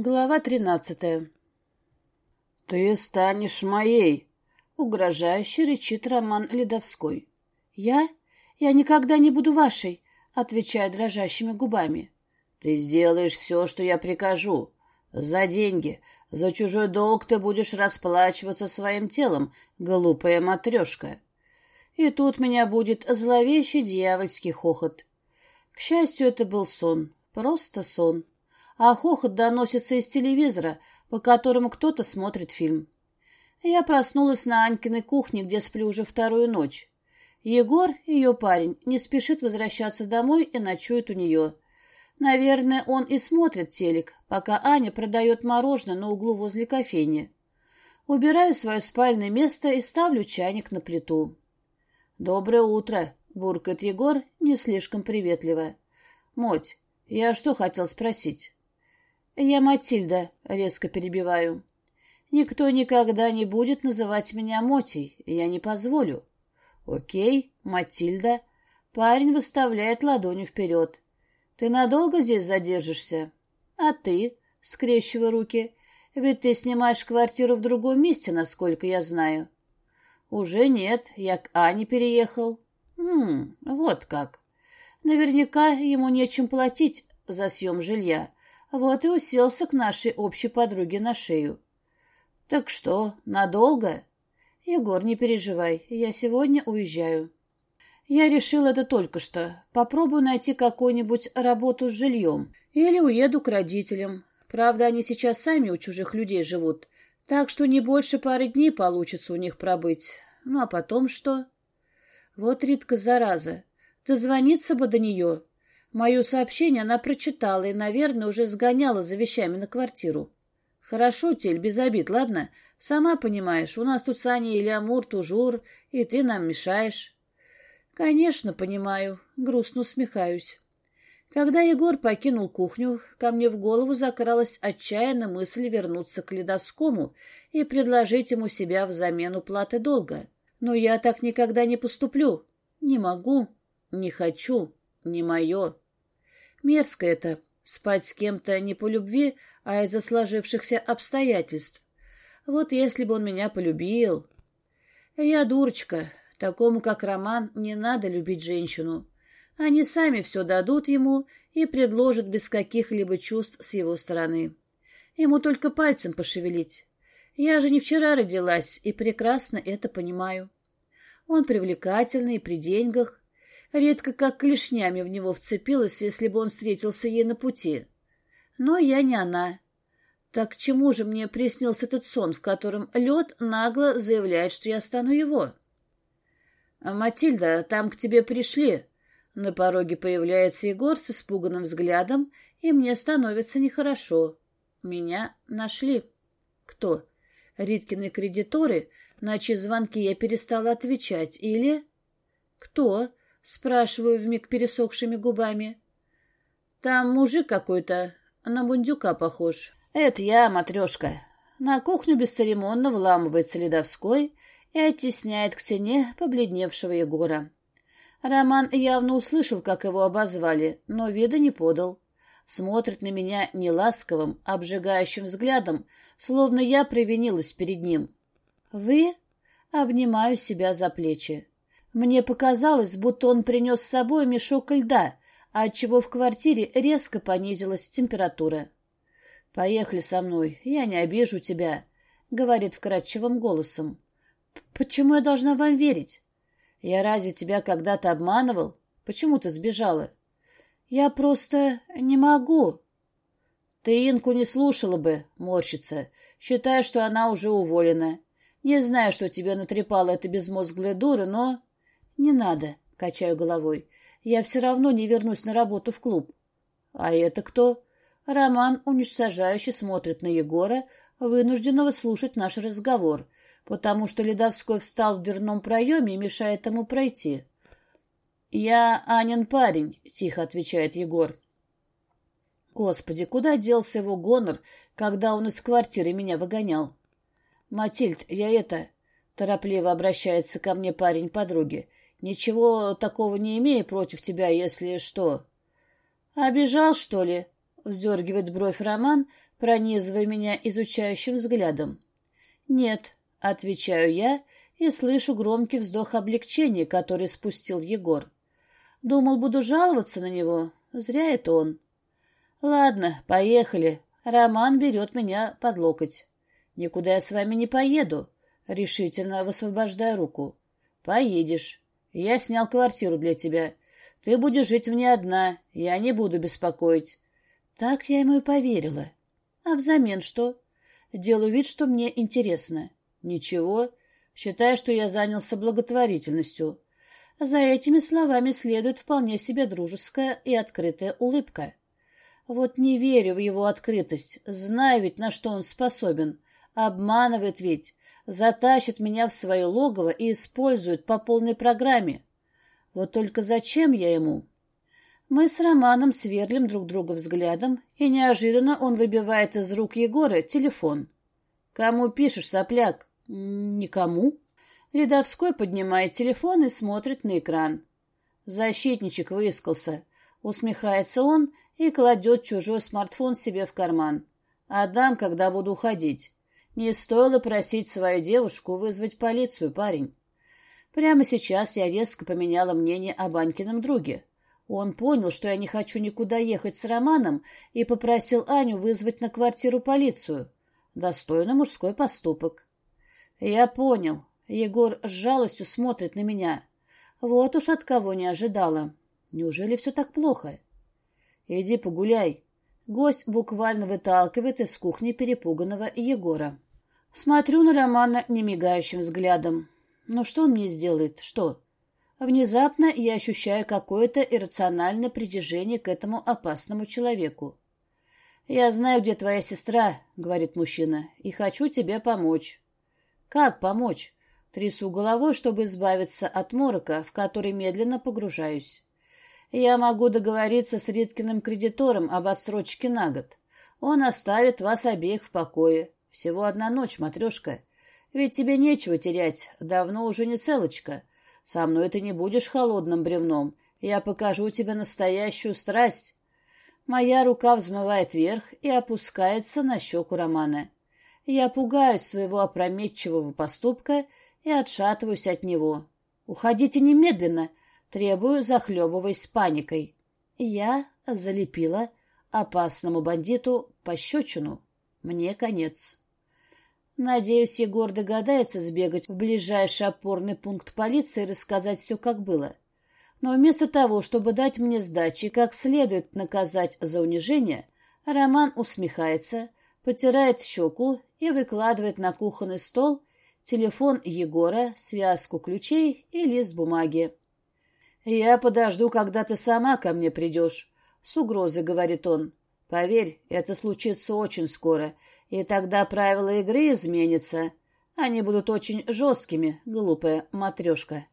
Глава тринадцатая. «Ты станешь моей!» — угрожающе речит Роман Ледовской. «Я? Я никогда не буду вашей!» — отвечаю дрожащими губами. «Ты сделаешь все, что я прикажу. За деньги, за чужой долг ты будешь расплачиваться своим телом, глупая матрешка». И тут меня будет зловещий дьявольский хохот. К счастью, это был сон, просто сон а хохот доносится из телевизора, по которому кто-то смотрит фильм. Я проснулась на Анькиной кухне, где сплю уже вторую ночь. Егор, ее парень, не спешит возвращаться домой и ночует у нее. Наверное, он и смотрит телек, пока Аня продает мороженое на углу возле кофейни. Убираю свое спальное место и ставлю чайник на плиту. «Доброе утро», — буркает Егор не слишком приветливо. «Моть, я что хотел спросить?» «Я Матильда», — резко перебиваю. «Никто никогда не будет называть меня Мотей, я не позволю». «Окей, Матильда». Парень выставляет ладонью вперед. «Ты надолго здесь задержишься?» «А ты?» — скрещивая руки. «Ведь ты снимаешь квартиру в другом месте, насколько я знаю». «Уже нет, я к Ане переехал». «Хм, вот как. Наверняка ему нечем платить за съем жилья, вот и уселся к нашей общей подруге на шею. «Так что, надолго?» «Егор, не переживай, я сегодня уезжаю». Я решил это только что. Попробую найти какую-нибудь работу с жильем. Или уеду к родителям. Правда, они сейчас сами у чужих людей живут. Так что не больше пары дней получится у них пробыть. Ну, а потом что? Вот Ритка, зараза. Дозвониться бы до нее. Мое сообщение она прочитала и, наверное, уже сгоняла за вещами на квартиру. «Хорошо, Тель, без обид, ладно? Сама понимаешь, у нас тут Саня или Амур, Тужур, и ты нам мешаешь». «Конечно, понимаю», — грустно усмехаюсь. Когда Егор покинул кухню, ко мне в голову закралась отчаянная мысль вернуться к Ледовскому и предложить ему себя взамен уплаты долга. Но я так никогда не поступлю. Не могу, не хочу, не мое. Мерзко это — спать с кем-то не по любви, а из-за сложившихся обстоятельств. Вот если бы он меня полюбил... Я дурочка. Такому, как Роман, не надо любить женщину. Они сами все дадут ему и предложат без каких-либо чувств с его стороны. Ему только пальцем пошевелить. Я же не вчера родилась и прекрасно это понимаю. Он привлекательный при деньгах, редко как клешнями в него вцепилась, если бы он встретился ей на пути. Но я не она. Так чему же мне приснился этот сон, в котором лед нагло заявляет, что я стану его? «А, «Матильда, там к тебе пришли». На пороге появляется Егор с испуганным взглядом, и мне становится нехорошо. Меня нашли. Кто? Риткины кредиторы, на чьи звонки я перестала отвечать, или... Кто? Спрашиваю вмиг пересохшими губами. Там мужик какой-то, на бундюка похож. Это я, матрешка. На кухню бесцеремонно вламывается Ледовской и оттесняет к стене побледневшего Егора. Роман явно услышал, как его обозвали, но вида не подал. Смотрит на меня неласковым, обжигающим взглядом, словно я провинилась перед ним. «Вы?» — обнимаю себя за плечи. Мне показалось, будто он принес с собой мешок льда, отчего в квартире резко понизилась температура. «Поехали со мной, я не обижу тебя», — говорит вкрадчивым голосом. «Почему я должна вам верить? Я разве тебя когда-то обманывал? Почему ты сбежала?» «Я просто не могу». «Ты Инку не слушала бы», — морщится, считая, что она уже уволена. «Не знаю, что тебе натрепала эта безмозглая дура, но...» «Не надо», — качаю головой. «Я все равно не вернусь на работу в клуб». «А это кто?» Роман уничтожающе смотрит на Егора, вынужденного слушать наш разговор, потому что Ледовской встал в дверном проеме и мешает ему пройти. «Я Анин парень», — тихо отвечает Егор. Господи, куда делся его гонор, когда он из квартиры меня выгонял? «Матильд, я это...» — торопливо обращается ко мне парень подруги. Ничего такого не имею против тебя, если что. Обижал, что ли? Вздергивает бровь Роман, пронизывая меня изучающим взглядом. «Нет», — отвечаю я и слышу громкий вздох облегчения, который спустил Егор. Думал, буду жаловаться на него. Зря это он. Ладно, поехали. Роман берет меня под локоть. Никуда я с вами не поеду. Решительно высвобождаю руку. Поедешь. Я снял квартиру для тебя. Ты будешь жить в ней одна. Я не буду беспокоить. Так я ему и поверила. А взамен что? Делаю вид, что мне интересно. Ничего. Считай, что я занялся благотворительностью. За этими словами следует вполне себе дружеская и открытая улыбка. Вот не верю в его открытость, знаю ведь, на что он способен. Обманывает ведь, затащит меня в свое логово и использует по полной программе. Вот только зачем я ему? Мы с Романом сверлим друг друга взглядом, и неожиданно он выбивает из рук Егора телефон. «Кому пишешь, сопляк?» «Никому». Ледовской поднимает телефон и смотрит на экран. Защитничек выискался. Усмехается он и кладет чужой смартфон себе в карман. Отдам, когда буду уходить. Не стоило просить свою девушку вызвать полицию, парень. Прямо сейчас я резко поменяла мнение о Банькином друге. Он понял, что я не хочу никуда ехать с Романом, и попросил Аню вызвать на квартиру полицию. Достойно мужской поступок. Я понял. Егор с жалостью смотрит на меня. Вот уж от кого не ожидала. Неужели все так плохо? Иди погуляй. Гость буквально выталкивает из кухни перепуганного Егора. Смотрю на Романа немигающим взглядом. Ну что он мне сделает? Что? Внезапно я ощущаю какое-то иррациональное притяжение к этому опасному человеку. «Я знаю, где твоя сестра», — говорит мужчина, — «и хочу тебе помочь». «Как помочь?» Трясу головой, чтобы избавиться от морока, в который медленно погружаюсь. Я могу договориться с Риткиным кредитором об отсрочке на год. Он оставит вас обеих в покое. Всего одна ночь, матрешка. Ведь тебе нечего терять, давно уже не целочка. Со мной ты не будешь холодным бревном. Я покажу тебе настоящую страсть. Моя рука взмывает вверх и опускается на щеку Романа. Я пугаюсь своего опрометчивого поступка и отшатываюсь от него. «Уходите немедленно!» — требую, захлебываясь паникой. Я залепила опасному бандиту пощечину. Мне конец. Надеюсь, Егор догадается сбегать в ближайший опорный пункт полиции и рассказать все, как было. Но вместо того, чтобы дать мне сдачи и как следует наказать за унижение, Роман усмехается, потирает щеку и выкладывает на кухонный стол телефон Егора, связку ключей и лист бумаги. «Я подожду, когда ты сама ко мне придешь», — с угрозой говорит он. «Поверь, это случится очень скоро, и тогда правила игры изменятся. Они будут очень жесткими, глупая матрешка».